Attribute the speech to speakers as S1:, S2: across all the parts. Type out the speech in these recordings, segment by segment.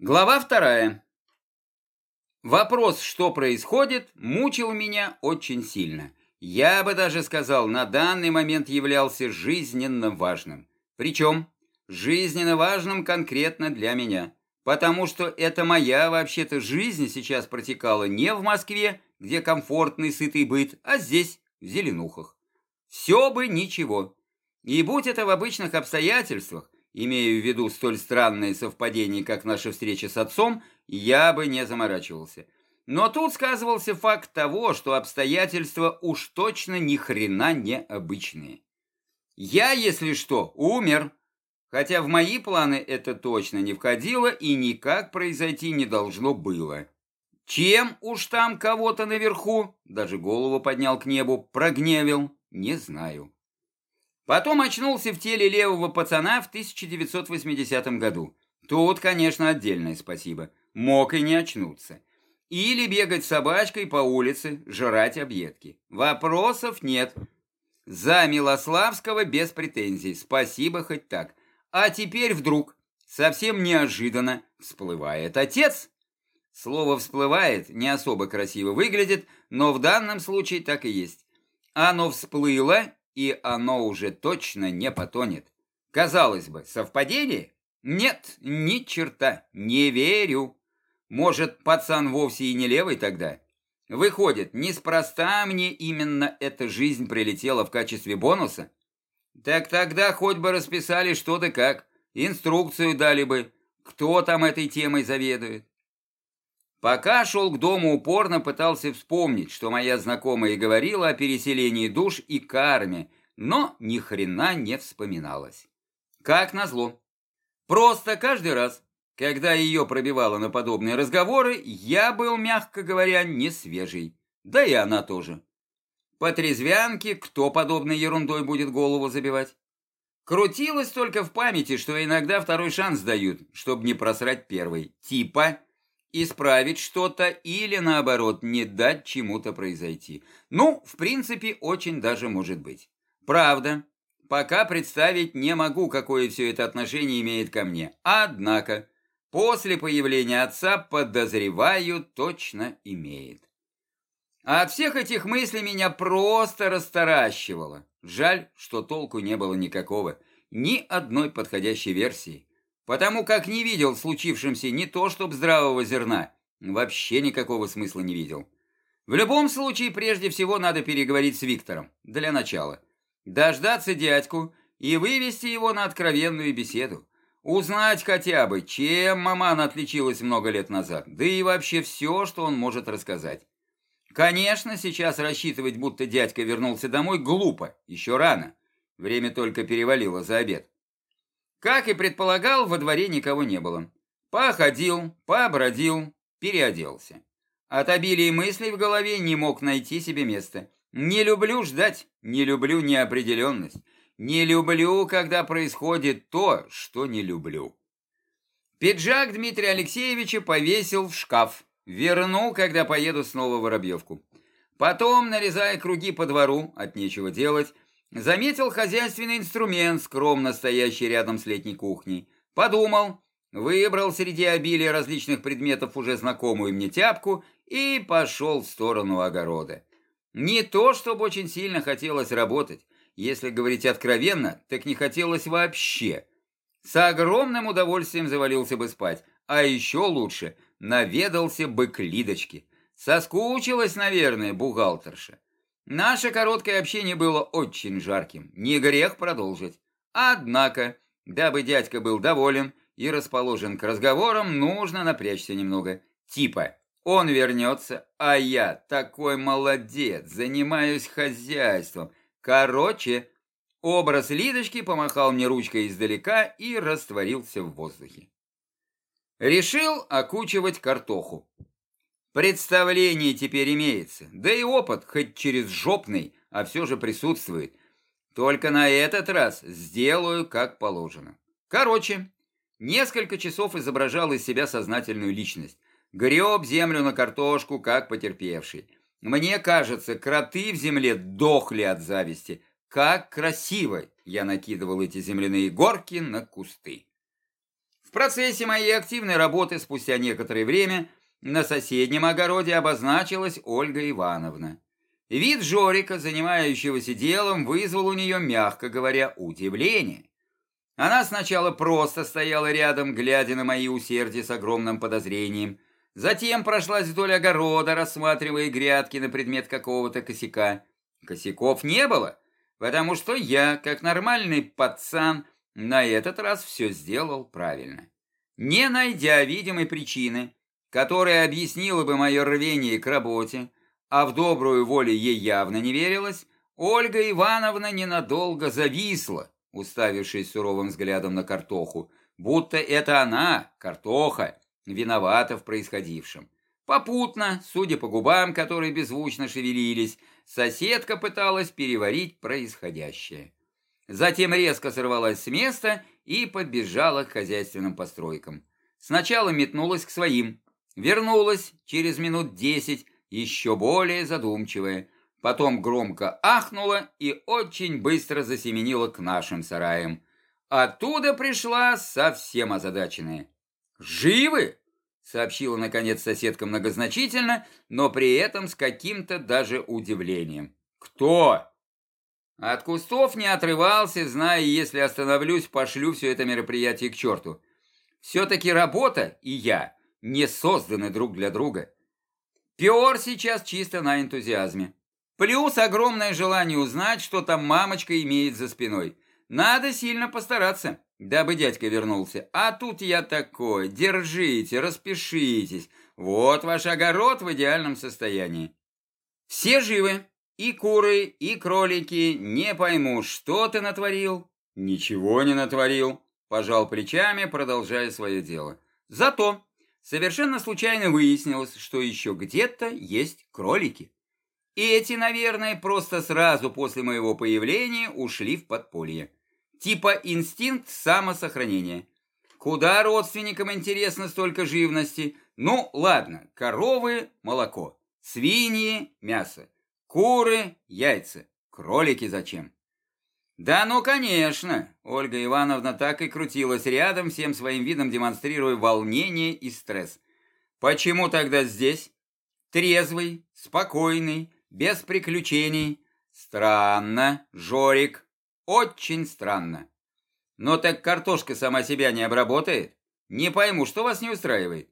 S1: Глава вторая. Вопрос, что происходит, мучил меня очень сильно. Я бы даже сказал, на данный момент являлся жизненно важным. Причем жизненно важным конкретно для меня. Потому что это моя вообще-то жизнь сейчас протекала не в Москве, где комфортный сытый быт, а здесь, в Зеленухах. Все бы ничего. И будь это в обычных обстоятельствах, имея в виду столь странные совпадения, как наша встреча с отцом, я бы не заморачивался. Но тут сказывался факт того, что обстоятельства уж точно ни хрена не обычные. Я, если что, умер. Хотя в мои планы это точно не входило и никак произойти не должно было. Чем уж там кого-то наверху, даже голову поднял к небу, прогневил, не знаю. Потом очнулся в теле левого пацана в 1980 году. Тут, конечно, отдельное спасибо. Мог и не очнуться. Или бегать собачкой по улице, жрать объедки. Вопросов нет. За Милославского без претензий. Спасибо хоть так. А теперь вдруг, совсем неожиданно, всплывает отец. Слово «всплывает» не особо красиво выглядит, но в данном случае так и есть. Оно всплыло и оно уже точно не потонет. Казалось бы, совпадение? Нет, ни черта, не верю. Может, пацан вовсе и не левый тогда? Выходит, неспроста мне именно эта жизнь прилетела в качестве бонуса? Так тогда хоть бы расписали что да как, инструкцию дали бы, кто там этой темой заведует. Пока шел к дому, упорно пытался вспомнить, что моя знакомая говорила о переселении душ и карме, но ни хрена не вспоминалось. Как назло. Просто каждый раз, когда ее пробивало на подобные разговоры, я был, мягко говоря, не свежий. Да и она тоже. По трезвянке кто подобной ерундой будет голову забивать? Крутилось только в памяти, что иногда второй шанс дают, чтобы не просрать первый. Типа исправить что-то или, наоборот, не дать чему-то произойти. Ну, в принципе, очень даже может быть. Правда, пока представить не могу, какое все это отношение имеет ко мне. Однако, после появления отца, подозреваю, точно имеет. А от всех этих мыслей меня просто расторащивало. Жаль, что толку не было никакого, ни одной подходящей версии потому как не видел в случившемся не то чтоб здравого зерна, вообще никакого смысла не видел. В любом случае, прежде всего, надо переговорить с Виктором, для начала. Дождаться дядьку и вывести его на откровенную беседу. Узнать хотя бы, чем маман отличилась много лет назад, да и вообще все, что он может рассказать. Конечно, сейчас рассчитывать, будто дядька вернулся домой, глупо, еще рано. Время только перевалило за обед. Как и предполагал, во дворе никого не было. Походил, побродил, переоделся. От обилия мыслей в голове не мог найти себе места. Не люблю ждать, не люблю неопределенность. Не люблю, когда происходит то, что не люблю. Пиджак Дмитрия Алексеевича повесил в шкаф. Верну, когда поеду снова в Воробьевку. Потом, нарезая круги по двору, от нечего делать, Заметил хозяйственный инструмент, скромно стоящий рядом с летней кухней. Подумал, выбрал среди обилия различных предметов уже знакомую мне тяпку и пошел в сторону огорода. Не то, чтобы очень сильно хотелось работать. Если говорить откровенно, так не хотелось вообще. С огромным удовольствием завалился бы спать, а еще лучше наведался бы к Лидочке. Соскучилась, наверное, бухгалтерша. Наше короткое общение было очень жарким, не грех продолжить. Однако, дабы дядька был доволен и расположен к разговорам, нужно напрячься немного. Типа, он вернется, а я такой молодец, занимаюсь хозяйством. Короче, образ Лидочки помахал мне ручкой издалека и растворился в воздухе. Решил окучивать картоху. Представление теперь имеется, да и опыт, хоть через жопный, а все же присутствует. Только на этот раз сделаю как положено. Короче, несколько часов изображал из себя сознательную личность. Греб землю на картошку, как потерпевший. Мне кажется, кроты в земле дохли от зависти. Как красиво я накидывал эти земляные горки на кусты. В процессе моей активной работы спустя некоторое время на соседнем огороде обозначилась Ольга Ивановна. Вид Жорика, занимающегося делом, вызвал у нее, мягко говоря, удивление. Она сначала просто стояла рядом, глядя на мои усердия с огромным подозрением, затем прошлась вдоль огорода, рассматривая грядки на предмет какого-то косяка. Косяков не было, потому что я, как нормальный пацан, на этот раз все сделал правильно. Не найдя видимой причины, которая объяснила бы мое рвение к работе, а в добрую волю ей явно не верилось, Ольга Ивановна ненадолго зависла, уставившись суровым взглядом на картоху, будто это она, картоха, виновата в происходившем. Попутно, судя по губам, которые беззвучно шевелились, соседка пыталась переварить происходящее. Затем резко сорвалась с места и побежала к хозяйственным постройкам. Сначала метнулась к своим, вернулась через минут десять, еще более задумчивая, потом громко ахнула и очень быстро засеменила к нашим сараям. Оттуда пришла совсем озадаченная. «Живы?» — сообщила, наконец, соседка многозначительно, но при этом с каким-то даже удивлением. «Кто?» От кустов не отрывался, зная, если остановлюсь, пошлю все это мероприятие к черту. Все-таки работа и я не созданы друг для друга. Пиор сейчас чисто на энтузиазме. Плюс огромное желание узнать, что там мамочка имеет за спиной. Надо сильно постараться, дабы дядька вернулся. А тут я такой, держите, распишитесь. Вот ваш огород в идеальном состоянии. Все живы, и куры, и кролики, не пойму, что ты натворил? Ничего не натворил, пожал плечами, продолжая свое дело. Зато совершенно случайно выяснилось, что еще где-то есть кролики. И эти, наверное, просто сразу после моего появления ушли в подполье. Типа инстинкт самосохранения. Куда родственникам интересно столько живности? Ну, ладно, коровы – молоко, свиньи – мясо. Куры, яйца. Кролики зачем? Да ну, конечно. Ольга Ивановна так и крутилась рядом, всем своим видом демонстрируя волнение и стресс. Почему тогда здесь? Трезвый, спокойный, без приключений. Странно, Жорик. Очень странно. Но так картошка сама себя не обработает? Не пойму, что вас не устраивает?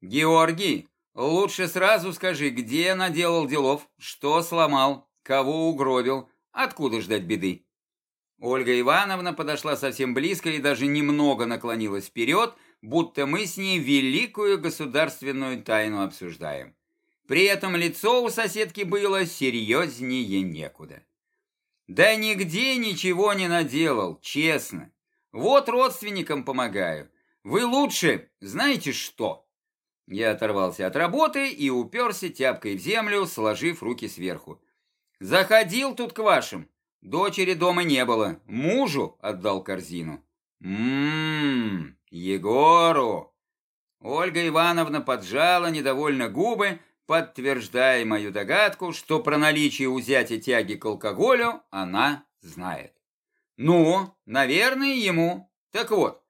S1: Георгий, Лучше сразу скажи, где наделал делов, что сломал, кого угробил, откуда ждать беды. Ольга Ивановна подошла совсем близко и даже немного наклонилась вперед, будто мы с ней великую государственную тайну обсуждаем. При этом лицо у соседки было серьезнее некуда. Да нигде ничего не наделал, честно. Вот родственникам помогаю. Вы лучше знаете что? Я оторвался от работы и уперся тяпкой в землю, сложив руки сверху. «Заходил тут к вашим. Дочери дома не было. Мужу отдал корзину». «Ммм, Егору!» Ольга Ивановна поджала недовольно губы, подтверждая мою догадку, что про наличие у зятя тяги к алкоголю она знает. «Ну, наверное, ему. Так вот,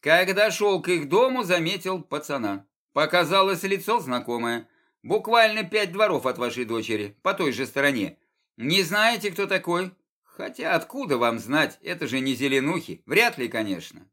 S1: когда шел к их дому, заметил пацана. Показалось лицо знакомое. Буквально пять дворов от вашей дочери, по той же стороне. Не знаете, кто такой? Хотя откуда вам знать, это же не зеленухи. Вряд ли, конечно.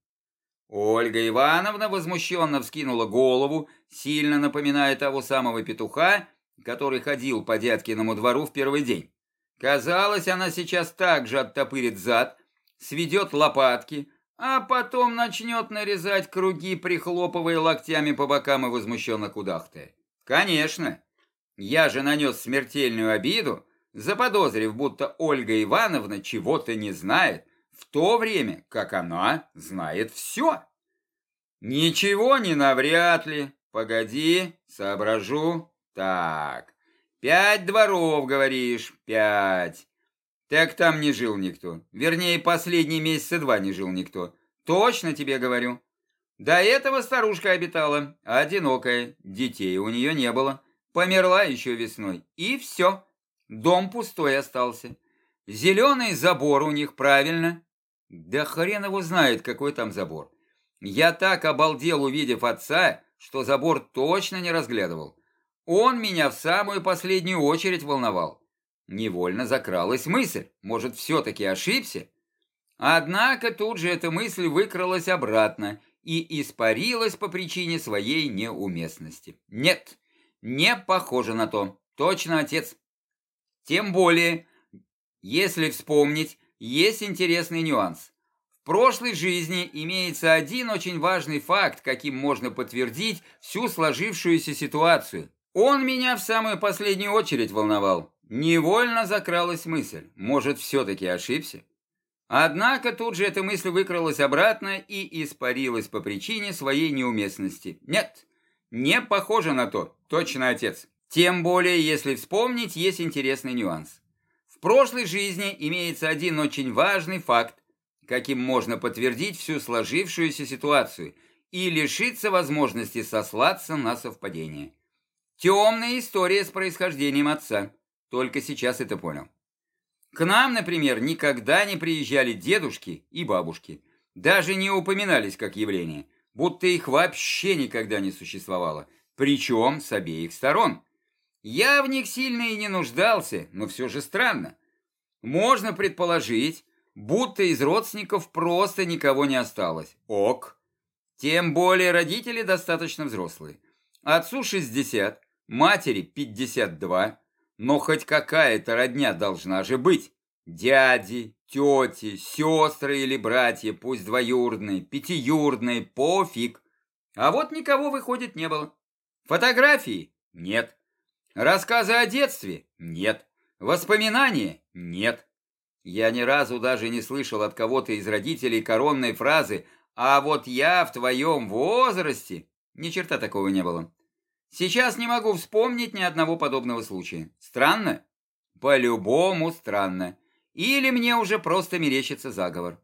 S1: Ольга Ивановна возмущенно вскинула голову, сильно напоминая того самого петуха, который ходил по дядкиному двору в первый день. Казалось, она сейчас также оттопырит зад, сведет лопатки, а потом начнет нарезать круги, прихлопывая локтями по бокам и возмущенно кудахтая. Конечно, я же нанес смертельную обиду, заподозрив, будто Ольга Ивановна чего-то не знает, в то время, как она знает все. Ничего не навряд ли. Погоди, соображу. Так, пять дворов, говоришь, пять. Так там не жил никто. Вернее, последние месяца два не жил никто. Точно тебе говорю. До этого старушка обитала, одинокая, детей у нее не было. Померла еще весной. И все. Дом пустой остался. Зеленый забор у них, правильно. Да хрен его знает, какой там забор. Я так обалдел, увидев отца, что забор точно не разглядывал. Он меня в самую последнюю очередь волновал. Невольно закралась мысль, может, все-таки ошибся? Однако тут же эта мысль выкралась обратно и испарилась по причине своей неуместности. Нет, не похоже на то. Точно отец. Тем более, если вспомнить, есть интересный нюанс. В прошлой жизни имеется один очень важный факт, каким можно подтвердить всю сложившуюся ситуацию. Он меня в самую последнюю очередь волновал. Невольно закралась мысль, может, все-таки ошибся? Однако тут же эта мысль выкралась обратно и испарилась по причине своей неуместности. Нет, не похоже на то, точно отец. Тем более, если вспомнить, есть интересный нюанс. В прошлой жизни имеется один очень важный факт, каким можно подтвердить всю сложившуюся ситуацию и лишиться возможности сослаться на совпадение. Темная история с происхождением отца. Только сейчас это понял. К нам, например, никогда не приезжали дедушки и бабушки. Даже не упоминались как явление, будто их вообще никогда не существовало, причем с обеих сторон. Я в них сильно и не нуждался, но все же странно. Можно предположить, будто из родственников просто никого не осталось. Ок. Тем более родители достаточно взрослые. Отцу 60, матери 52, но хоть какая-то родня должна же быть. Дяди, тети, сестры или братья, пусть двоюродные, пятиюродные, пофиг. А вот никого, выходит, не было. Фотографии? Нет. Рассказы о детстве? Нет. Воспоминания? Нет. Я ни разу даже не слышал от кого-то из родителей коронной фразы «А вот я в твоем возрасте...» Ни черта такого не было. Сейчас не могу вспомнить ни одного подобного случая. Странно? По-любому странно. Или мне уже просто мерещится заговор.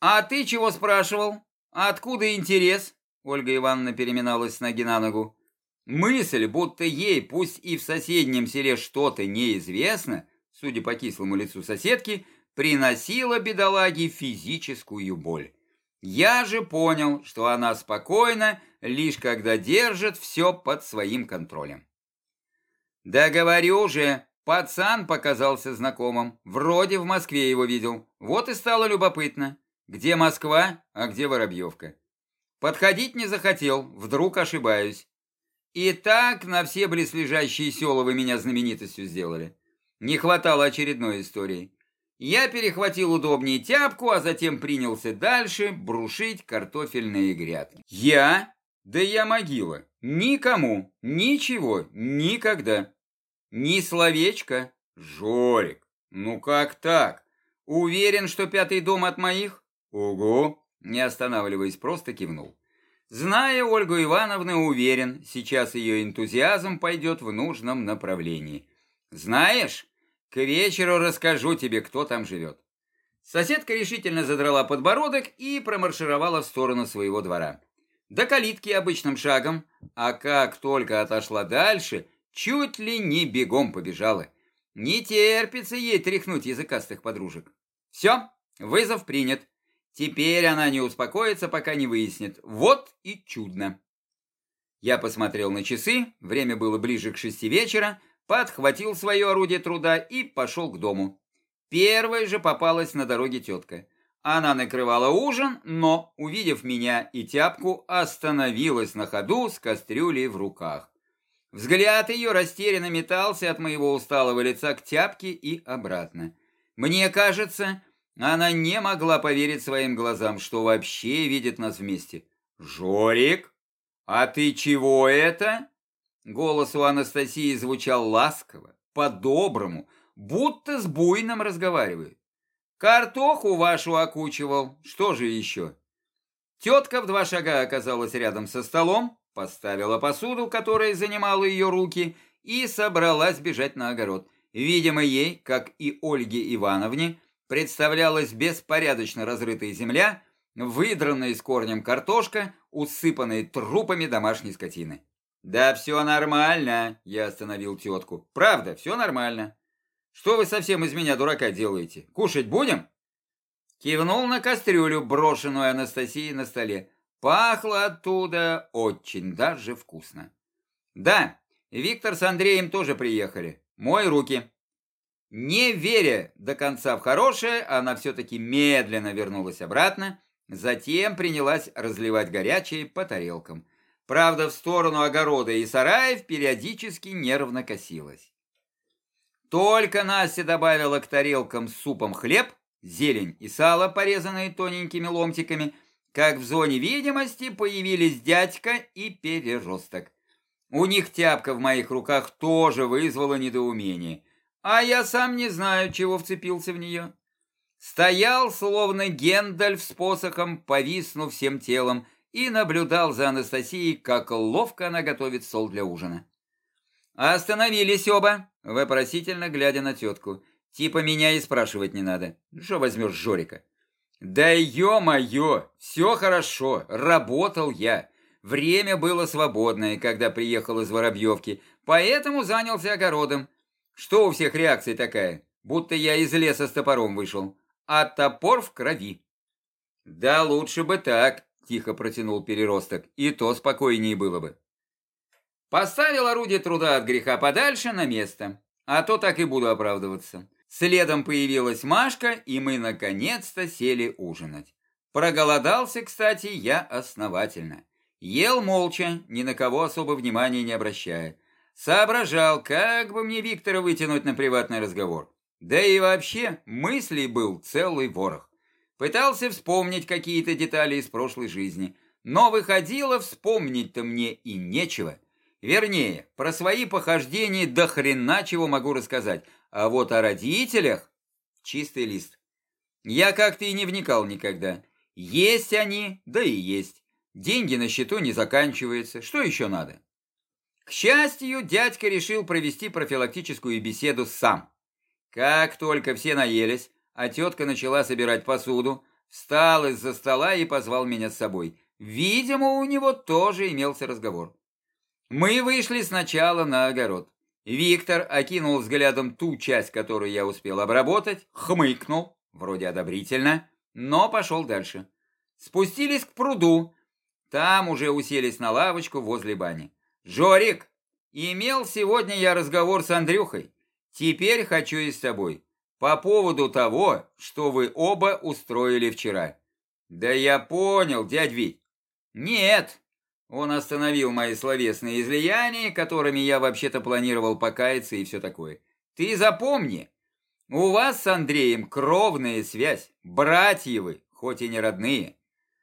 S1: «А ты чего спрашивал? Откуда интерес?» Ольга Ивановна переминалась с ноги на ногу. Мысль, будто ей, пусть и в соседнем селе что-то неизвестно, судя по кислому лицу соседки, приносила бедолаге физическую боль. Я же понял, что она спокойна, лишь когда держит все под своим контролем. Да говорю же, пацан показался знакомым, вроде в Москве его видел, вот и стало любопытно, где Москва, а где Воробьевка. Подходить не захотел, вдруг ошибаюсь. И так на все близлежащие села вы меня знаменитостью сделали. Не хватало очередной истории. Я перехватил удобнее тяпку, а затем принялся дальше брушить картофельные грядки. Я? Да я могила. Никому, ничего, никогда. Ни словечко. Жорик, ну как так? Уверен, что пятый дом от моих? Ого, не останавливаясь, просто кивнул. Зная Ольгу Ивановну, уверен, сейчас ее энтузиазм пойдет в нужном направлении. Знаешь, к вечеру расскажу тебе, кто там живет. Соседка решительно задрала подбородок и промаршировала в сторону своего двора. До калитки обычным шагом, а как только отошла дальше, чуть ли не бегом побежала. Не терпится ей тряхнуть языкастых подружек. Все, вызов принят. Теперь она не успокоится, пока не выяснит. Вот и чудно. Я посмотрел на часы, время было ближе к шести вечера, подхватил свое орудие труда и пошел к дому. Первой же попалась на дороге тетка. Она накрывала ужин, но, увидев меня и тяпку, остановилась на ходу с кастрюлей в руках. Взгляд ее растерянно метался от моего усталого лица к тяпке и обратно. Мне кажется, она не могла поверить своим глазам, что вообще видит нас вместе. «Жорик, а ты чего это?» Голос у Анастасии звучал ласково, по-доброму, будто с буйным разговаривает. «Картоху вашу окучивал, что же еще?» Тетка в два шага оказалась рядом со столом, поставила посуду, которая занимала ее руки, и собралась бежать на огород. Видимо, ей, как и Ольге Ивановне, представлялась беспорядочно разрытая земля, выдранная с корнем картошка, усыпанная трупами домашней скотины. «Да все нормально», — я остановил тетку. «Правда, все нормально. Что вы совсем из меня дурака делаете? Кушать будем?» Кивнул на кастрюлю, брошенную Анастасией на столе. Пахло оттуда очень даже вкусно. Да, Виктор с Андреем тоже приехали. Мой руки. Не веря до конца в хорошее, она все-таки медленно вернулась обратно, затем принялась разливать горячее по тарелкам. Правда, в сторону огорода и сараев периодически нервно косилась. Только Настя добавила к тарелкам с супом хлеб, зелень и сало, порезанные тоненькими ломтиками, как в зоне видимости появились дядька и переросток. У них тяпка в моих руках тоже вызвала недоумение – а я сам не знаю, чего вцепился в нее. Стоял, словно Гендальф с посохом, повиснув всем телом, и наблюдал за Анастасией, как ловко она готовит сол для ужина. Остановились оба, вопросительно глядя на тетку. Типа меня и спрашивать не надо. Что возьмешь Жорика? Да ё-моё, все хорошо, работал я. Время было свободное, когда приехал из Воробьевки, поэтому занялся огородом. Что у всех реакция такая? Будто я из леса с топором вышел. А топор в крови. Да лучше бы так, тихо протянул переросток, и то спокойнее было бы. Поставил орудие труда от греха подальше на место, а то так и буду оправдываться. Следом появилась Машка, и мы наконец-то сели ужинать. Проголодался, кстати, я основательно. Ел молча, ни на кого особо внимания не обращая. Соображал, как бы мне Виктора вытянуть на приватный разговор. Да и вообще, мыслей был целый ворох. Пытался вспомнить какие-то детали из прошлой жизни, но выходило вспомнить-то мне и нечего. Вернее, про свои похождения до хрена чего могу рассказать, а вот о родителях чистый лист. Я как-то и не вникал никогда. Есть они, да и есть. Деньги на счету не заканчиваются, что еще надо? К счастью, дядька решил провести профилактическую беседу сам. Как только все наелись, а тетка начала собирать посуду, встал из-за стола и позвал меня с собой. Видимо, у него тоже имелся разговор. Мы вышли сначала на огород. Виктор окинул взглядом ту часть, которую я успел обработать, хмыкнул, вроде одобрительно, но пошел дальше. Спустились к пруду. Там уже уселись на лавочку возле бани. «Жорик, имел сегодня я разговор с Андрюхой. Теперь хочу и с тобой. По поводу того, что вы оба устроили вчера». «Да я понял, дядь Вить». «Нет». Он остановил мои словесные излияния, которыми я вообще-то планировал покаяться и все такое. «Ты запомни, у вас с Андреем кровная связь, братья вы, хоть и не родные.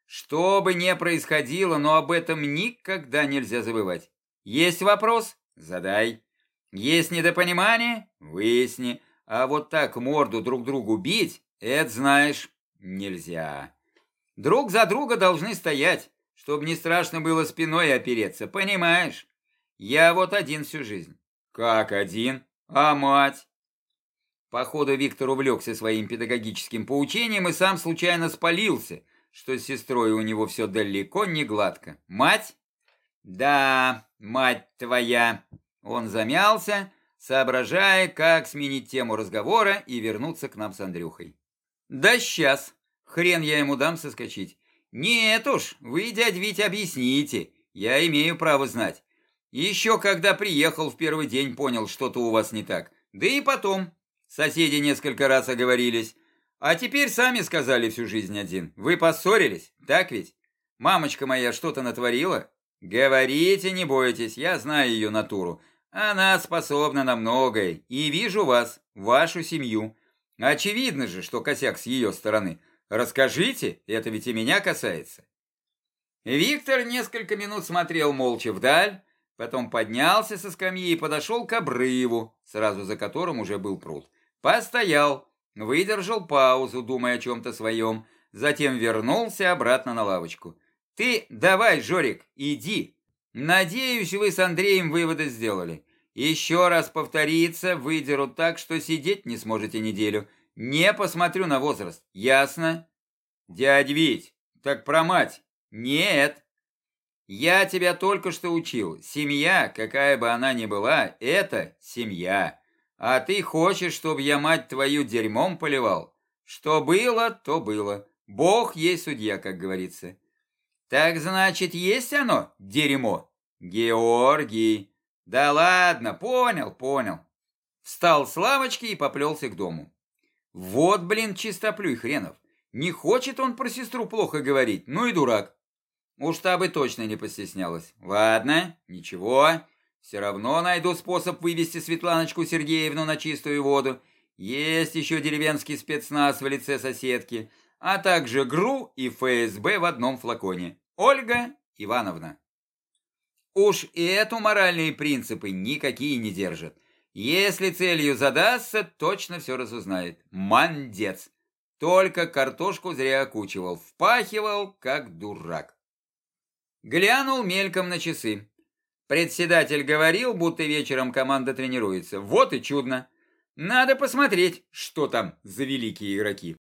S1: Что бы ни происходило, но об этом никогда нельзя забывать. Есть вопрос? Задай. Есть недопонимание? Выясни. А вот так морду друг другу бить, это, знаешь, нельзя. Друг за друга должны стоять, чтобы не страшно было спиной опереться, понимаешь? Я вот один всю жизнь. Как один? А мать? Походу, Виктор увлекся своим педагогическим поучением и сам случайно спалился, что с сестрой у него все далеко не гладко. Мать? Да, мать твоя. Он замялся, соображая, как сменить тему разговора и вернуться к нам с Андрюхой. Да сейчас. Хрен я ему дам соскочить. Нет уж, вы, дядь Витя, объясните. Я имею право знать. Еще когда приехал в первый день, понял, что-то у вас не так. Да и потом. Соседи несколько раз оговорились. А теперь сами сказали всю жизнь один. Вы поссорились, так ведь? Мамочка моя что-то натворила? «Говорите, не бойтесь, я знаю ее натуру. Она способна на многое, и вижу вас, вашу семью. Очевидно же, что косяк с ее стороны. Расскажите, это ведь и меня касается». Виктор несколько минут смотрел молча вдаль, потом поднялся со скамьи и подошел к обрыву, сразу за которым уже был пруд. Постоял, выдержал паузу, думая о чем-то своем, затем вернулся обратно на лавочку. Ты давай, Жорик, иди. Надеюсь, вы с Андреем выводы сделали. Еще раз повторится, выдерут так, что сидеть не сможете неделю. Не посмотрю на возраст. Ясно? Дядь Вить, так про мать. Нет. Я тебя только что учил. Семья, какая бы она ни была, это семья. А ты хочешь, чтобы я мать твою дерьмом поливал? Что было, то было. Бог есть судья, как говорится. Так значит, есть оно, дерьмо? Георгий. Да ладно, понял, понял. Встал с лавочки и поплелся к дому. Вот, блин, чистоплюй хренов. Не хочет он про сестру плохо говорить, ну и дурак. Уж та точно не постеснялась. Ладно, ничего. Все равно найду способ вывести Светланочку Сергеевну на чистую воду. Есть еще деревенский спецназ в лице соседки, а также ГРУ и ФСБ в одном флаконе. Ольга Ивановна. Уж и эту моральные принципы никакие не держат. Если целью задастся, точно все разузнает. Мандец. Только картошку зря окучивал, впахивал, как дурак. Глянул мельком на часы. Председатель говорил, будто вечером команда тренируется. Вот и чудно. Надо посмотреть, что там за великие игроки.